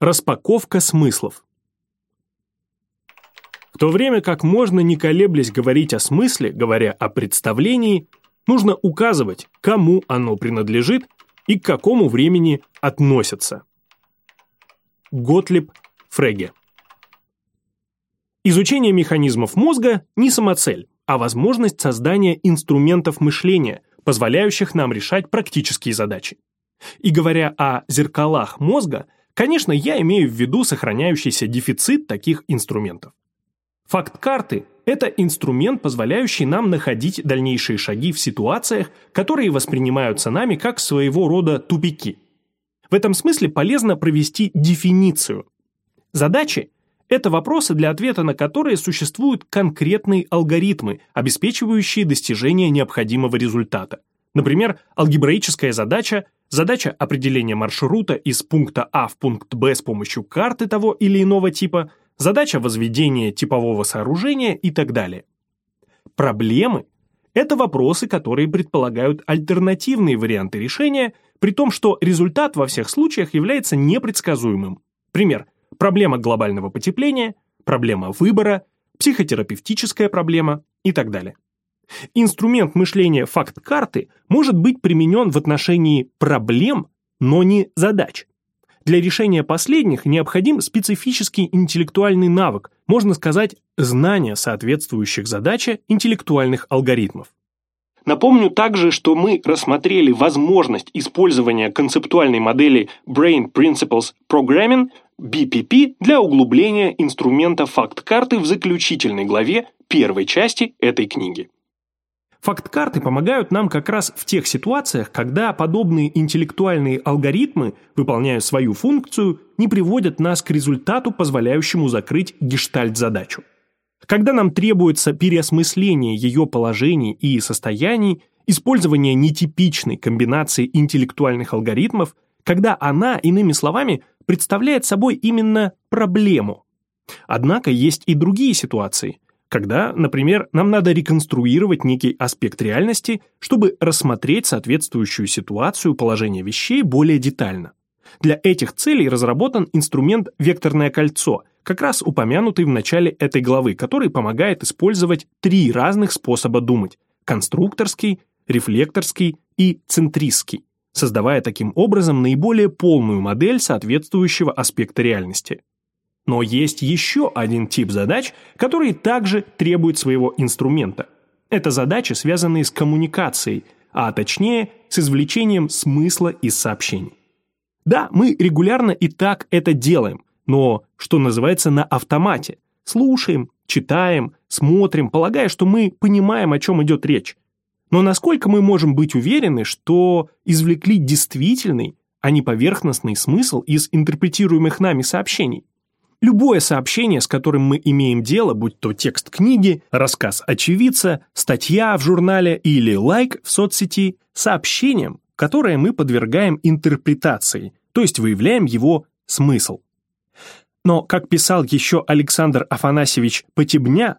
Распаковка смыслов. В то время как можно не колеблясь говорить о смысле, говоря о представлении, нужно указывать, кому оно принадлежит и к какому времени относится. Готлиб Фреге Изучение механизмов мозга не самоцель, а возможность создания инструментов мышления, позволяющих нам решать практические задачи. И говоря о зеркалах мозга, конечно, я имею в виду сохраняющийся дефицит таких инструментов. Факт карты – это инструмент, позволяющий нам находить дальнейшие шаги в ситуациях, которые воспринимаются нами как своего рода тупики. В этом смысле полезно провести дефиницию. Задачи – это вопросы, для ответа на которые существуют конкретные алгоритмы, обеспечивающие достижение необходимого результата. Например, алгебраическая задача – задача определения маршрута из пункта А в пункт Б с помощью карты того или иного типа, задача возведения типового сооружения и так далее. Проблемы – это вопросы, которые предполагают альтернативные варианты решения, при том, что результат во всех случаях является непредсказуемым. Пример – проблема глобального потепления, проблема выбора, психотерапевтическая проблема и так далее. Инструмент мышления факт-карты может быть применен в отношении проблем, но не задач. Для решения последних необходим специфический интеллектуальный навык, можно сказать, знание соответствующих задаче интеллектуальных алгоритмов. Напомню также, что мы рассмотрели возможность использования концептуальной модели Brain Principles Programming BPP для углубления инструмента факт-карты в заключительной главе первой части этой книги. Факт-карты помогают нам как раз в тех ситуациях, когда подобные интеллектуальные алгоритмы, выполняя свою функцию, не приводят нас к результату, позволяющему закрыть гештальт-задачу. Когда нам требуется переосмысление ее положений и состояний, использование нетипичной комбинации интеллектуальных алгоритмов, когда она, иными словами, представляет собой именно проблему. Однако есть и другие ситуации – когда, например, нам надо реконструировать некий аспект реальности, чтобы рассмотреть соответствующую ситуацию положения вещей более детально. Для этих целей разработан инструмент «Векторное кольцо», как раз упомянутый в начале этой главы, который помогает использовать три разных способа думать – конструкторский, рефлекторский и центристский, создавая таким образом наиболее полную модель соответствующего аспекта реальности. Но есть еще один тип задач, который также требует своего инструмента. Это задачи, связанные с коммуникацией, а точнее с извлечением смысла из сообщений. Да, мы регулярно и так это делаем, но, что называется, на автомате. Слушаем, читаем, смотрим, полагая, что мы понимаем, о чем идет речь. Но насколько мы можем быть уверены, что извлекли действительный, а не поверхностный смысл из интерпретируемых нами сообщений? Любое сообщение, с которым мы имеем дело, будь то текст книги, рассказ очевидца, статья в журнале или лайк в соцсети, сообщением, которое мы подвергаем интерпретации, то есть выявляем его смысл. Но, как писал еще Александр Афанасьевич Потебня,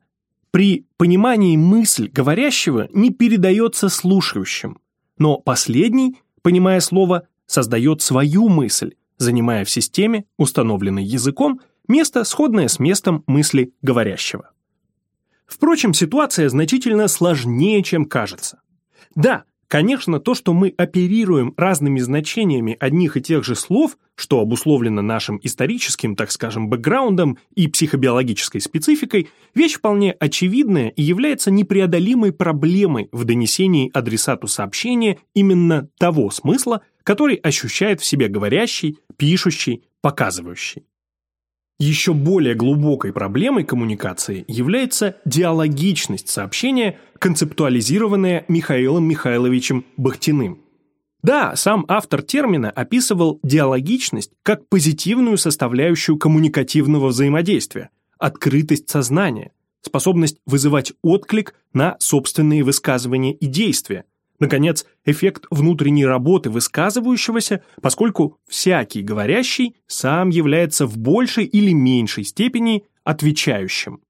при понимании мысль говорящего не передается слушающим, но последний, понимая слово, создает свою мысль, занимая в системе, установленной языком, место, сходное с местом мысли говорящего. Впрочем, ситуация значительно сложнее, чем кажется. Да, конечно, то, что мы оперируем разными значениями одних и тех же слов, что обусловлено нашим историческим, так скажем, бэкграундом и психобиологической спецификой, вещь вполне очевидная и является непреодолимой проблемой в донесении адресату сообщения именно того смысла, который ощущает в себе говорящий, пишущий, показывающий. Еще более глубокой проблемой коммуникации является диалогичность сообщения, концептуализированная Михаилом Михайловичем Бахтиным. Да, сам автор термина описывал диалогичность как позитивную составляющую коммуникативного взаимодействия, открытость сознания, способность вызывать отклик на собственные высказывания и действия, Наконец, эффект внутренней работы высказывающегося, поскольку всякий говорящий сам является в большей или меньшей степени отвечающим.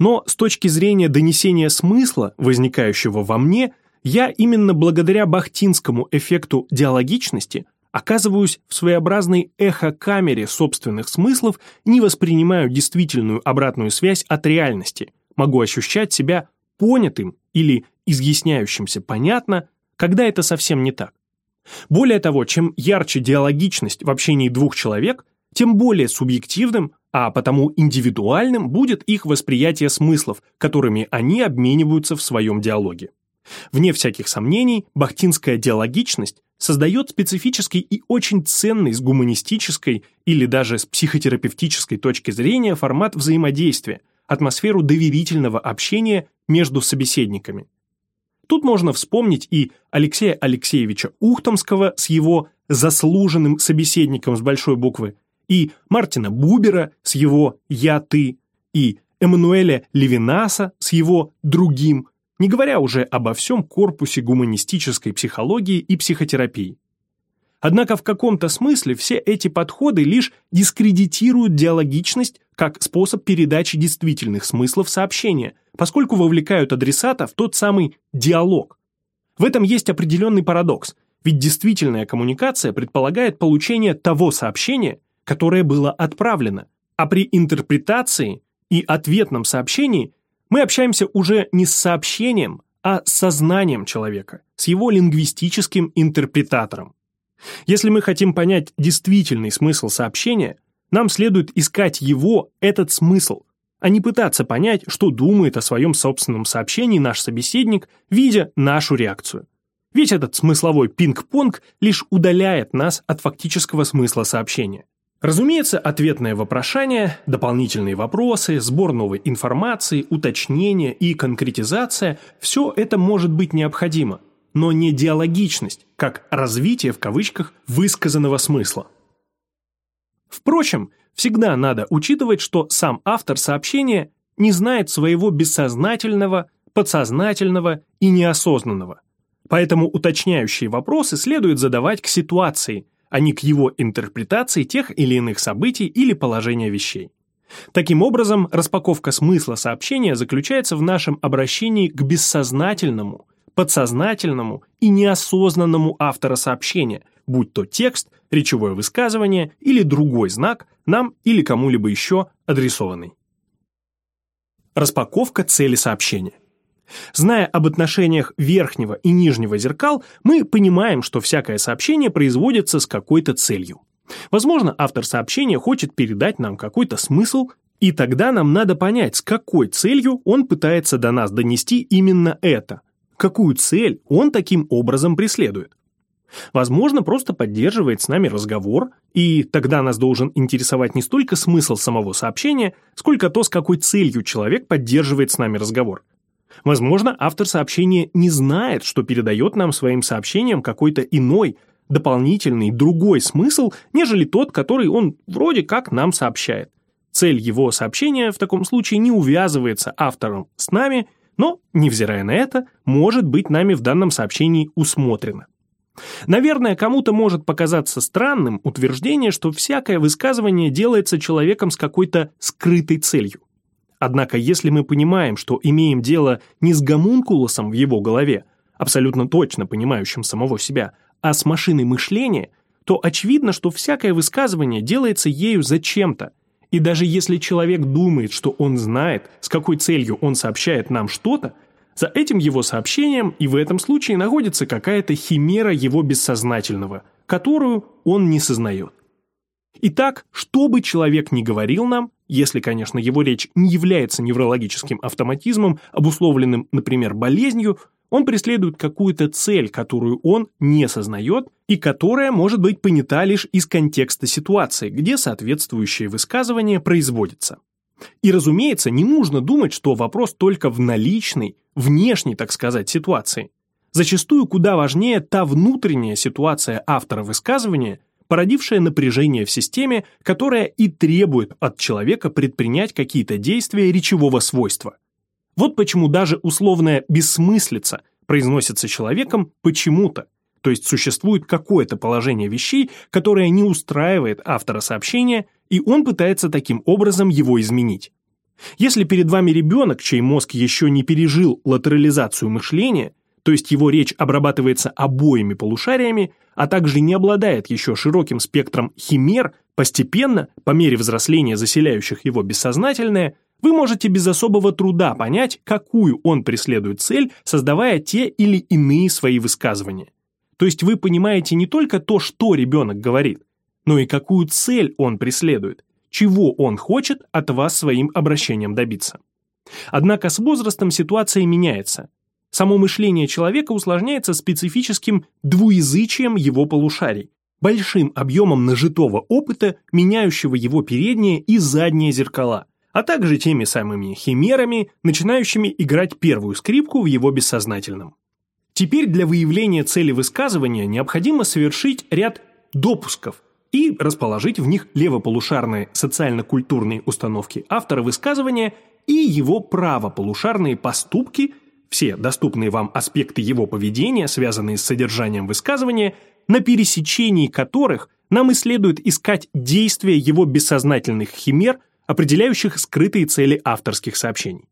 Но с точки зрения донесения смысла, возникающего во мне, я именно благодаря бахтинскому эффекту диалогичности оказываюсь в своеобразной эхокамере собственных смыслов не воспринимаю действительную обратную связь от реальности, могу ощущать себя понятым или изъясняющимся понятно, когда это совсем не так. Более того, чем ярче диалогичность в общении двух человек, тем более субъективным, а потому индивидуальным будет их восприятие смыслов, которыми они обмениваются в своем диалоге. Вне всяких сомнений, бахтинская диалогичность создает специфический и очень ценный с гуманистической или даже с психотерапевтической точки зрения формат взаимодействия, атмосферу доверительного общения между собеседниками. Тут можно вспомнить и Алексея Алексеевича Ухтомского с его заслуженным собеседником с большой буквы, и Мартина Бубера с его «я-ты», и Эммануэля Левинаса с его «другим», не говоря уже обо всем корпусе гуманистической психологии и психотерапии. Однако в каком-то смысле все эти подходы лишь дискредитируют диалогичность как способ передачи действительных смыслов сообщения, поскольку вовлекают адресата в тот самый диалог. В этом есть определенный парадокс, ведь действительная коммуникация предполагает получение того сообщения, которое было отправлено, а при интерпретации и ответном сообщении мы общаемся уже не с сообщением, а с сознанием человека, с его лингвистическим интерпретатором. Если мы хотим понять действительный смысл сообщения, нам следует искать его, этот смысл, а не пытаться понять, что думает о своем собственном сообщении наш собеседник, видя нашу реакцию. Ведь этот смысловой пинг-понг лишь удаляет нас от фактического смысла сообщения. Разумеется, ответное вопрошание, дополнительные вопросы, сбор новой информации, уточнение и конкретизация – все это может быть необходимо, но не диалогичность, как развитие в кавычках высказанного смысла. Впрочем, всегда надо учитывать, что сам автор сообщения не знает своего бессознательного, подсознательного и неосознанного. Поэтому уточняющие вопросы следует задавать к ситуации – а не к его интерпретации тех или иных событий или положения вещей. Таким образом, распаковка смысла сообщения заключается в нашем обращении к бессознательному, подсознательному и неосознанному автора сообщения, будь то текст, речевое высказывание или другой знак, нам или кому-либо еще адресованный. Распаковка цели сообщения. Зная об отношениях верхнего и нижнего зеркал, мы понимаем, что всякое сообщение производится с какой-то целью. Возможно, автор сообщения хочет передать нам какой-то смысл, и тогда нам надо понять, с какой целью он пытается до нас донести именно это, какую цель он таким образом преследует. Возможно, просто поддерживает с нами разговор, и тогда нас должен интересовать не столько смысл самого сообщения, сколько то, с какой целью человек поддерживает с нами разговор – Возможно, автор сообщения не знает, что передает нам своим сообщением какой-то иной, дополнительный, другой смысл, нежели тот, который он вроде как нам сообщает. Цель его сообщения в таком случае не увязывается автором с нами, но, невзирая на это, может быть нами в данном сообщении усмотрено. Наверное, кому-то может показаться странным утверждение, что всякое высказывание делается человеком с какой-то скрытой целью. Однако, если мы понимаем, что имеем дело не с гомункулосом в его голове, абсолютно точно понимающим самого себя, а с машиной мышления, то очевидно, что всякое высказывание делается ею зачем-то. И даже если человек думает, что он знает, с какой целью он сообщает нам что-то, за этим его сообщением и в этом случае находится какая-то химера его бессознательного, которую он не сознает. Итак, что бы человек ни говорил нам, если, конечно, его речь не является неврологическим автоматизмом, обусловленным, например, болезнью, он преследует какую-то цель, которую он не сознает и которая может быть понята лишь из контекста ситуации, где соответствующее высказывание производится. И, разумеется, не нужно думать, что вопрос только в наличной, внешней, так сказать, ситуации. Зачастую куда важнее та внутренняя ситуация автора высказывания, породившее напряжение в системе, которое и требует от человека предпринять какие-то действия речевого свойства. Вот почему даже условная бессмыслица произносится человеком почему-то, то есть существует какое-то положение вещей, которое не устраивает автора сообщения, и он пытается таким образом его изменить. Если перед вами ребенок, чей мозг еще не пережил латерализацию мышления, то есть его речь обрабатывается обоими полушариями, а также не обладает еще широким спектром химер, постепенно, по мере взросления заселяющих его бессознательное, вы можете без особого труда понять, какую он преследует цель, создавая те или иные свои высказывания. То есть вы понимаете не только то, что ребенок говорит, но и какую цель он преследует, чего он хочет от вас своим обращением добиться. Однако с возрастом ситуация меняется. Само мышление человека усложняется специфическим двуязычием его полушарий, большим объемом нажитого опыта, меняющего его передние и задние зеркала, а также теми самыми химерами, начинающими играть первую скрипку в его бессознательном. Теперь для выявления цели высказывания необходимо совершить ряд допусков и расположить в них левополушарные социально-культурные установки автора высказывания и его правополушарные поступки, все доступные вам аспекты его поведения, связанные с содержанием высказывания, на пересечении которых нам и следует искать действия его бессознательных химер, определяющих скрытые цели авторских сообщений.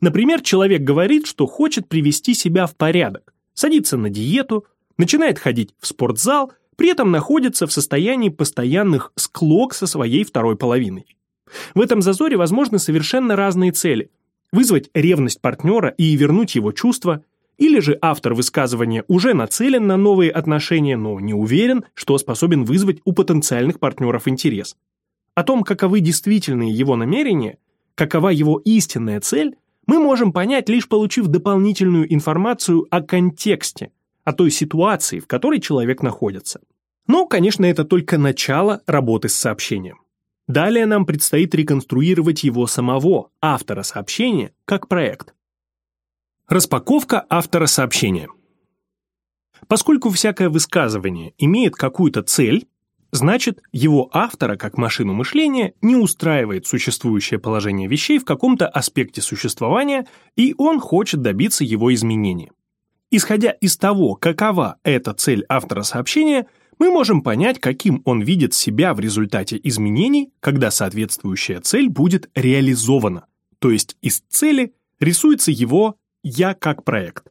Например, человек говорит, что хочет привести себя в порядок, садится на диету, начинает ходить в спортзал, при этом находится в состоянии постоянных склок со своей второй половиной. В этом зазоре возможны совершенно разные цели. Вызвать ревность партнера и вернуть его чувства, или же автор высказывания уже нацелен на новые отношения, но не уверен, что способен вызвать у потенциальных партнеров интерес. О том, каковы действительные его намерения, какова его истинная цель, мы можем понять, лишь получив дополнительную информацию о контексте, о той ситуации, в которой человек находится. Но, конечно, это только начало работы с сообщением. Далее нам предстоит реконструировать его самого, автора сообщения, как проект. Распаковка автора сообщения. Поскольку всякое высказывание имеет какую-то цель, значит, его автора, как машину мышления, не устраивает существующее положение вещей в каком-то аспекте существования, и он хочет добиться его изменения. Исходя из того, какова эта цель автора сообщения, мы можем понять, каким он видит себя в результате изменений, когда соответствующая цель будет реализована, то есть из цели рисуется его «я как проект».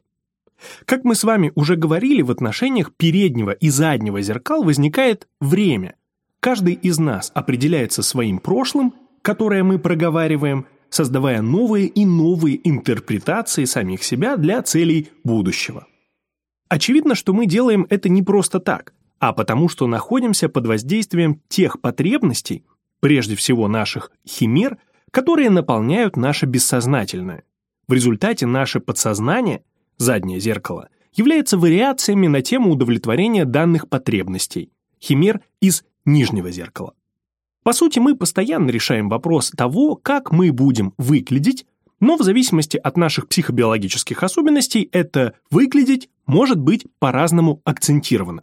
Как мы с вами уже говорили, в отношениях переднего и заднего зеркал возникает время. Каждый из нас определяется своим прошлым, которое мы проговариваем, создавая новые и новые интерпретации самих себя для целей будущего. Очевидно, что мы делаем это не просто так а потому что находимся под воздействием тех потребностей, прежде всего наших химер, которые наполняют наше бессознательное. В результате наше подсознание, заднее зеркало, является вариациями на тему удовлетворения данных потребностей, химер из нижнего зеркала. По сути, мы постоянно решаем вопрос того, как мы будем выглядеть, но в зависимости от наших психобиологических особенностей это «выглядеть» может быть по-разному акцентировано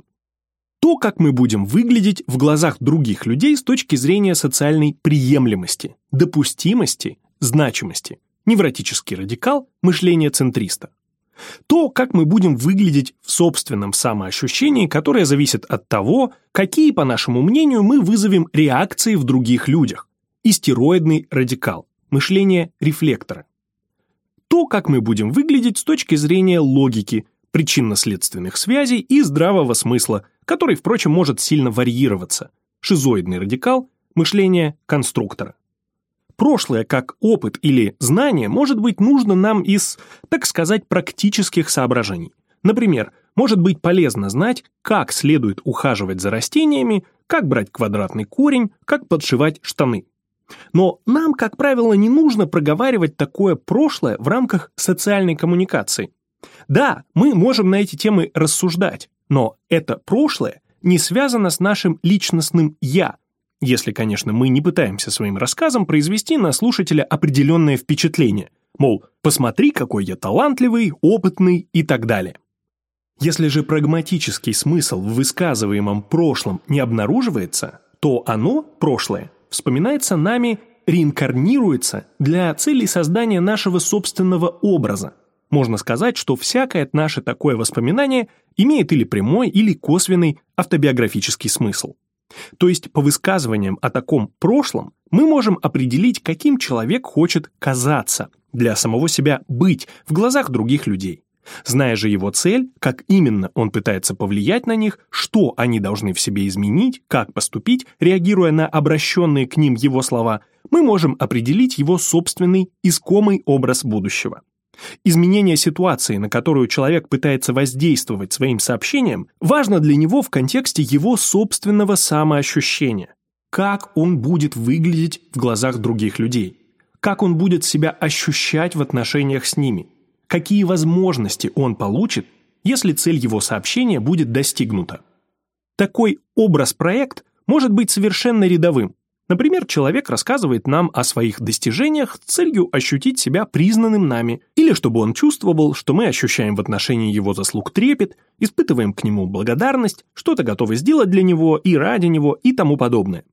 то, как мы будем выглядеть в глазах других людей с точки зрения социальной приемлемости, допустимости, значимости. Невротический радикал, мышление центриста. То, как мы будем выглядеть в собственном самоощущении, которое зависит от того, какие, по нашему мнению, мы вызовем реакции в других людях. Истероидный радикал, мышление рефлектора. То, как мы будем выглядеть с точки зрения логики, причинно-следственных связей и здравого смысла, который, впрочем, может сильно варьироваться. Шизоидный радикал – мышление конструктора. Прошлое, как опыт или знание, может быть нужно нам из, так сказать, практических соображений. Например, может быть полезно знать, как следует ухаживать за растениями, как брать квадратный корень, как подшивать штаны. Но нам, как правило, не нужно проговаривать такое прошлое в рамках социальной коммуникации. Да, мы можем на эти темы рассуждать, но это прошлое не связано с нашим личностным «я», если, конечно, мы не пытаемся своим рассказом произвести на слушателя определенное впечатление, мол, посмотри, какой я талантливый, опытный и так далее. Если же прагматический смысл в высказываемом прошлом не обнаруживается, то оно, прошлое, вспоминается нами, реинкарнируется для целей создания нашего собственного образа, можно сказать, что всякое наше такое воспоминание имеет или прямой, или косвенный автобиографический смысл. То есть по высказываниям о таком прошлом мы можем определить, каким человек хочет казаться, для самого себя быть в глазах других людей. Зная же его цель, как именно он пытается повлиять на них, что они должны в себе изменить, как поступить, реагируя на обращенные к ним его слова, мы можем определить его собственный искомый образ будущего. Изменение ситуации, на которую человек пытается воздействовать своим сообщением, важно для него в контексте его собственного самоощущения. Как он будет выглядеть в глазах других людей? Как он будет себя ощущать в отношениях с ними? какие возможности он получит, если цель его сообщения будет достигнута. Такой образ-проект может быть совершенно рядовым. Например, человек рассказывает нам о своих достижениях с целью ощутить себя признанным нами, или чтобы он чувствовал, что мы ощущаем в отношении его заслуг трепет, испытываем к нему благодарность, что-то готовы сделать для него и ради него и тому подобное.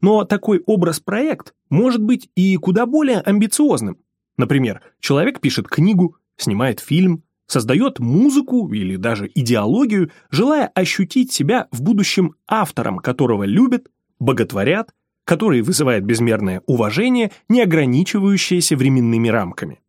Но такой образ-проект может быть и куда более амбициозным. Например, человек пишет книгу, снимает фильм, создает музыку или даже идеологию, желая ощутить себя в будущем автором, которого любят, боготворят, который вызывает безмерное уважение, не ограничивающееся временными рамками.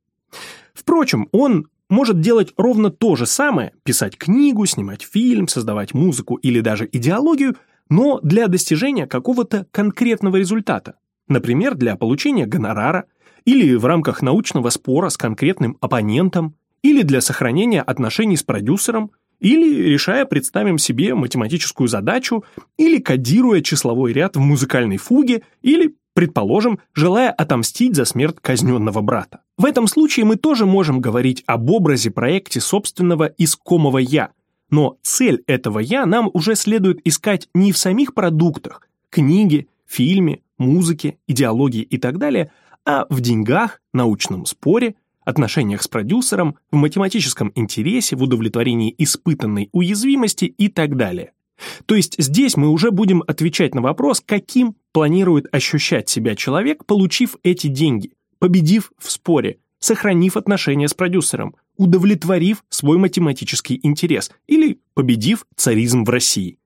Впрочем, он может делать ровно то же самое, писать книгу, снимать фильм, создавать музыку или даже идеологию, но для достижения какого-то конкретного результата, например, для получения гонорара, или в рамках научного спора с конкретным оппонентом, или для сохранения отношений с продюсером, или решая, представим себе, математическую задачу, или кодируя числовой ряд в музыкальной фуге, или, предположим, желая отомстить за смерть казненного брата. В этом случае мы тоже можем говорить об образе проекте собственного искомого «я», но цель этого «я» нам уже следует искать не в самих продуктах, книге, фильме, музыке, идеологии и так далее, а в деньгах, научном споре, отношениях с продюсером, в математическом интересе, в удовлетворении испытанной уязвимости и так далее. То есть здесь мы уже будем отвечать на вопрос, каким планирует ощущать себя человек, получив эти деньги, победив в споре, сохранив отношения с продюсером, удовлетворив свой математический интерес или победив царизм в России.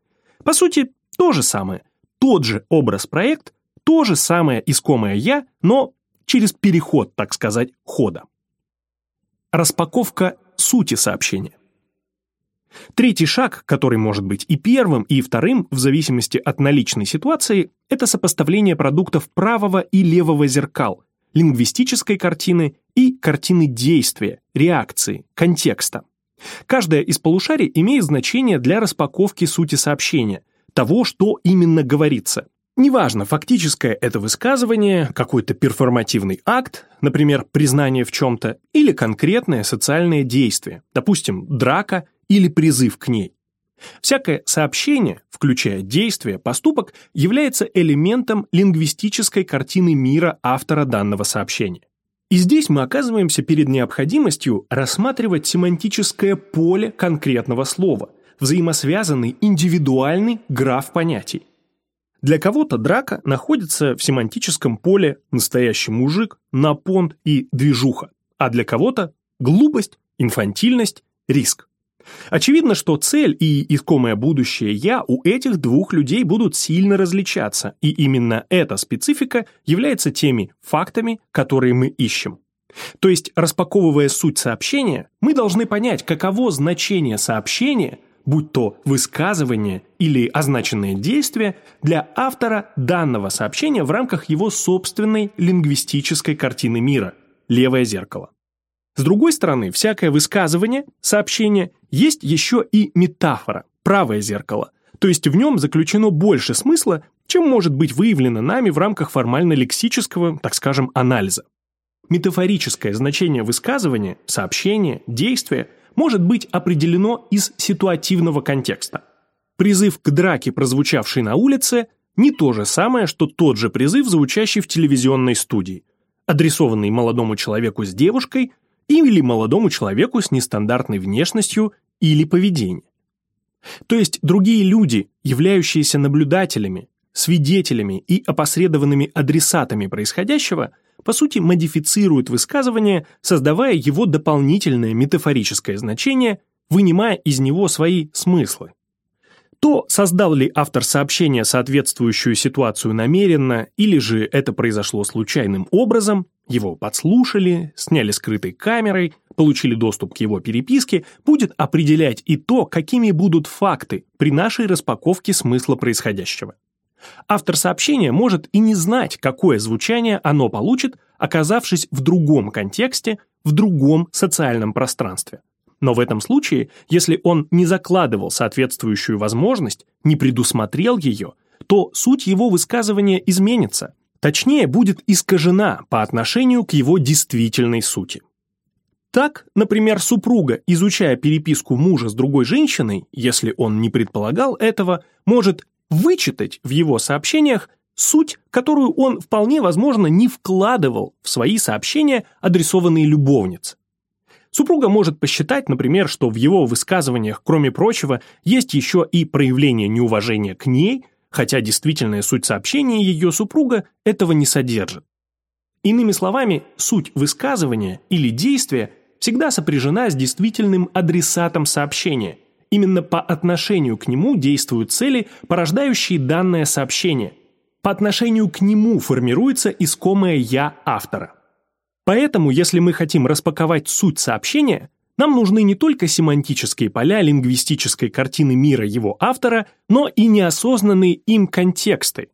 По сути, то же самое. Тот же образ-проект, то же самое искомое «я», но через переход, так сказать, хода. Распаковка сути сообщения. Третий шаг, который может быть и первым, и вторым, в зависимости от наличной ситуации, это сопоставление продуктов правого и левого зеркал, лингвистической картины и картины действия, реакции, контекста. Каждая из полушарий имеет значение для распаковки сути сообщения, того, что именно говорится. Неважно, фактическое это высказывание, какой-то перформативный акт, например, признание в чем-то, или конкретное социальное действие, допустим, драка или призыв к ней. Всякое сообщение, включая действие, поступок, является элементом лингвистической картины мира автора данного сообщения. И здесь мы оказываемся перед необходимостью рассматривать семантическое поле конкретного слова, взаимосвязанный индивидуальный граф понятий. Для кого-то драка находится в семантическом поле «настоящий мужик», «напонт» и «движуха», а для кого-то глупость, инфантильность, риск. Очевидно, что цель и искомое будущее «я» у этих двух людей будут сильно различаться, и именно эта специфика является теми фактами, которые мы ищем. То есть, распаковывая суть сообщения, мы должны понять, каково значение сообщения – будь то высказывание или означенное действие, для автора данного сообщения в рамках его собственной лингвистической картины мира – левое зеркало. С другой стороны, всякое высказывание, сообщение, есть еще и метафора – правое зеркало, то есть в нем заключено больше смысла, чем может быть выявлено нами в рамках формально-лексического, так скажем, анализа. Метафорическое значение высказывания, сообщения, действия – может быть определено из ситуативного контекста. Призыв к драке, прозвучавший на улице, не то же самое, что тот же призыв, звучащий в телевизионной студии, адресованный молодому человеку с девушкой или молодому человеку с нестандартной внешностью или поведением. То есть другие люди, являющиеся наблюдателями, свидетелями и опосредованными адресатами происходящего, по сути модифицируют высказывание, создавая его дополнительное метафорическое значение, вынимая из него свои смыслы. То, создал ли автор сообщения соответствующую ситуацию намеренно, или же это произошло случайным образом, его подслушали, сняли скрытой камерой, получили доступ к его переписке, будет определять и то, какими будут факты при нашей распаковке смысла происходящего. Автор сообщения может и не знать, какое звучание оно получит, оказавшись в другом контексте, в другом социальном пространстве. Но в этом случае, если он не закладывал соответствующую возможность, не предусмотрел ее, то суть его высказывания изменится, точнее будет искажена по отношению к его действительной сути. Так, например, супруга, изучая переписку мужа с другой женщиной, если он не предполагал этого, может вычитать в его сообщениях суть, которую он вполне возможно не вкладывал в свои сообщения, адресованные любовнице. Супруга может посчитать, например, что в его высказываниях, кроме прочего, есть еще и проявление неуважения к ней, хотя действительная суть сообщения ее супруга этого не содержит. Иными словами, суть высказывания или действия всегда сопряжена с действительным адресатом сообщения. Именно по отношению к нему действуют цели, порождающие данное сообщение. По отношению к нему формируется искомое «я» автора. Поэтому, если мы хотим распаковать суть сообщения, нам нужны не только семантические поля лингвистической картины мира его автора, но и неосознанные им контексты,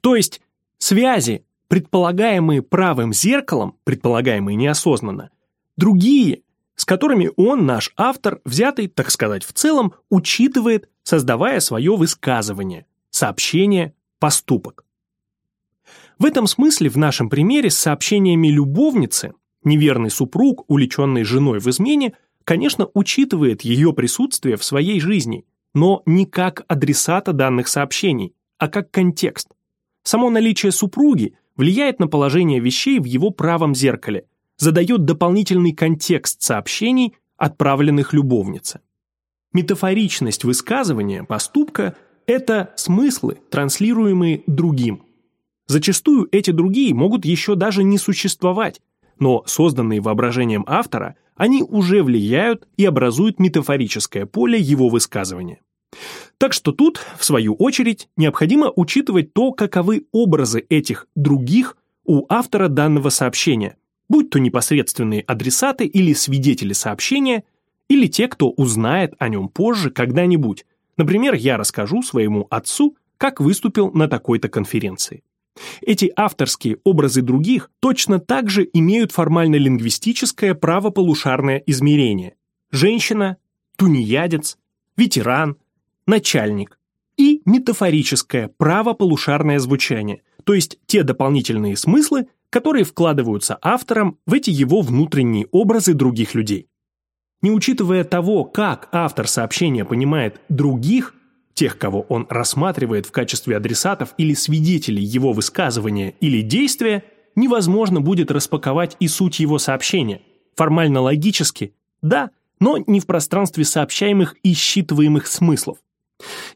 то есть связи, предполагаемые правым зеркалом, предполагаемые неосознанно, другие, с которыми он, наш автор, взятый, так сказать, в целом, учитывает, создавая свое высказывание, сообщение, поступок. В этом смысле в нашем примере с сообщениями любовницы неверный супруг, уличенный женой в измене, конечно, учитывает ее присутствие в своей жизни, но не как адресата данных сообщений, а как контекст. Само наличие супруги влияет на положение вещей в его правом зеркале, задает дополнительный контекст сообщений, отправленных любовнице. Метафоричность высказывания, поступка – это смыслы, транслируемые другим – Зачастую эти другие могут еще даже не существовать, но созданные воображением автора, они уже влияют и образуют метафорическое поле его высказывания. Так что тут, в свою очередь, необходимо учитывать то, каковы образы этих «других» у автора данного сообщения, будь то непосредственные адресаты или свидетели сообщения, или те, кто узнает о нем позже когда-нибудь. Например, я расскажу своему отцу, как выступил на такой-то конференции. Эти авторские образы других точно так же имеют формально-лингвистическое правополушарное измерение. Женщина, тунеядец, ветеран, начальник и метафорическое правополушарное звучание, то есть те дополнительные смыслы, которые вкладываются автором в эти его внутренние образы других людей. Не учитывая того, как автор сообщения понимает других, тех, кого он рассматривает в качестве адресатов или свидетелей его высказывания или действия, невозможно будет распаковать и суть его сообщения. Формально-логически – да, но не в пространстве сообщаемых и считываемых смыслов.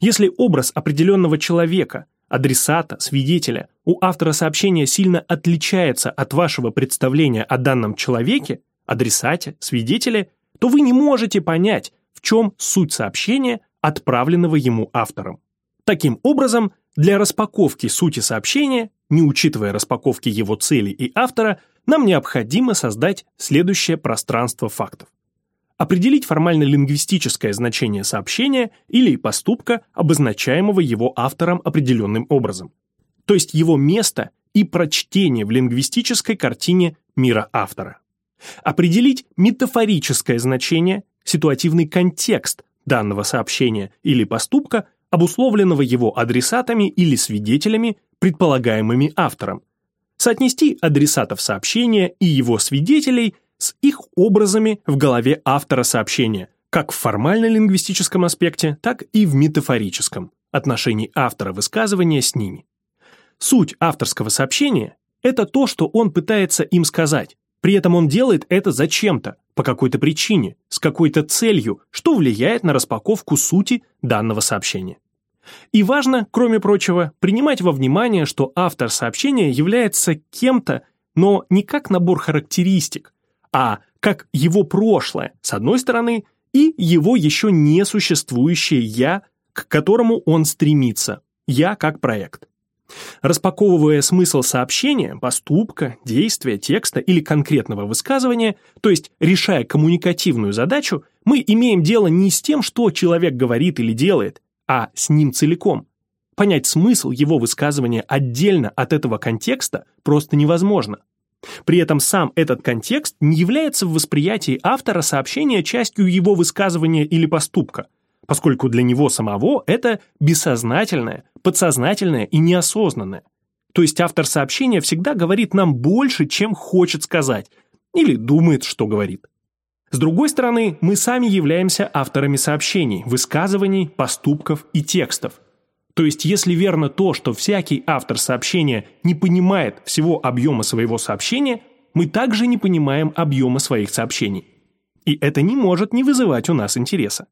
Если образ определенного человека, адресата, свидетеля у автора сообщения сильно отличается от вашего представления о данном человеке, адресате, свидетеле, то вы не можете понять, в чем суть сообщения, отправленного ему автором. Таким образом, для распаковки сути сообщения, не учитывая распаковки его цели и автора, нам необходимо создать следующее пространство фактов. Определить формально-лингвистическое значение сообщения или поступка, обозначаемого его автором определенным образом. То есть его место и прочтение в лингвистической картине мира автора. Определить метафорическое значение, ситуативный контекст, данного сообщения или поступка, обусловленного его адресатами или свидетелями, предполагаемыми автором. Соотнести адресатов сообщения и его свидетелей с их образами в голове автора сообщения, как в формально-лингвистическом аспекте, так и в метафорическом, отношении автора высказывания с ними. Суть авторского сообщения – это то, что он пытается им сказать, при этом он делает это зачем-то, по какой-то причине, с какой-то целью, что влияет на распаковку сути данного сообщения. И важно, кроме прочего, принимать во внимание, что автор сообщения является кем-то, но не как набор характеристик, а как его прошлое, с одной стороны, и его еще не существующее «я», к которому он стремится, «я» как проект. Распаковывая смысл сообщения, поступка, действия, текста или конкретного высказывания, то есть решая коммуникативную задачу, мы имеем дело не с тем, что человек говорит или делает, а с ним целиком. Понять смысл его высказывания отдельно от этого контекста просто невозможно. При этом сам этот контекст не является в восприятии автора сообщения частью его высказывания или поступка, поскольку для него самого это бессознательное, подсознательное и неосознанное. То есть автор сообщения всегда говорит нам больше, чем хочет сказать, или думает, что говорит. С другой стороны, мы сами являемся авторами сообщений, высказываний, поступков и текстов. То есть, если верно то, что всякий автор сообщения не понимает всего объема своего сообщения, мы также не понимаем объема своих сообщений. И это не может не вызывать у нас интереса.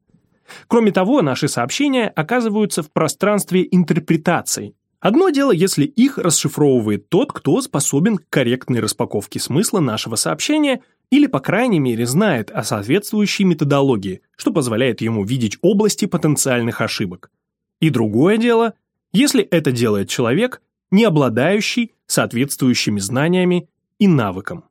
Кроме того, наши сообщения оказываются в пространстве интерпретаций. Одно дело, если их расшифровывает тот, кто способен к корректной распаковке смысла нашего сообщения или, по крайней мере, знает о соответствующей методологии, что позволяет ему видеть области потенциальных ошибок. И другое дело, если это делает человек, не обладающий соответствующими знаниями и навыком.